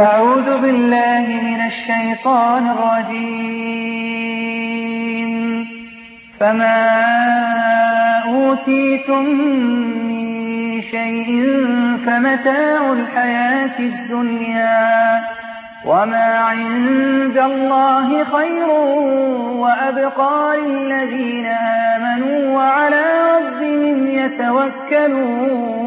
أعوذ بالله من الشيطان الرجيم. فما أوتيتم من شيء فمتاع الحياة الدنيا وما عند الله خير وأبقى للذين آمنوا وعلى ربهم يتوكلون.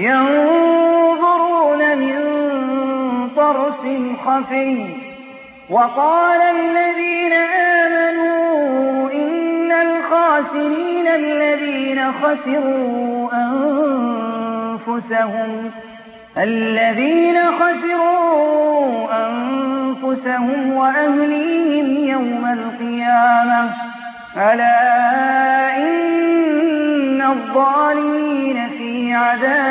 ينظرون من طرف خفي وقال الذين آمنوا إن الخاسرين الذين خسروا أنفسهم الذين خسروا أنفسهم وأهليهم يوم القيامة. ألا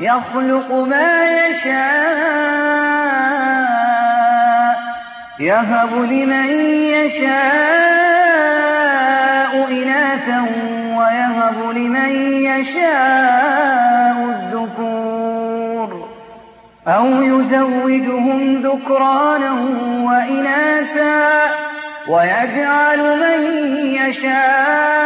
يخلق ما يشاء يهب لمن يشاء إناثا ويهب لمن يشاء الذكور. أو يزودهم ذكرانا وإناثا ويجعل من يشاء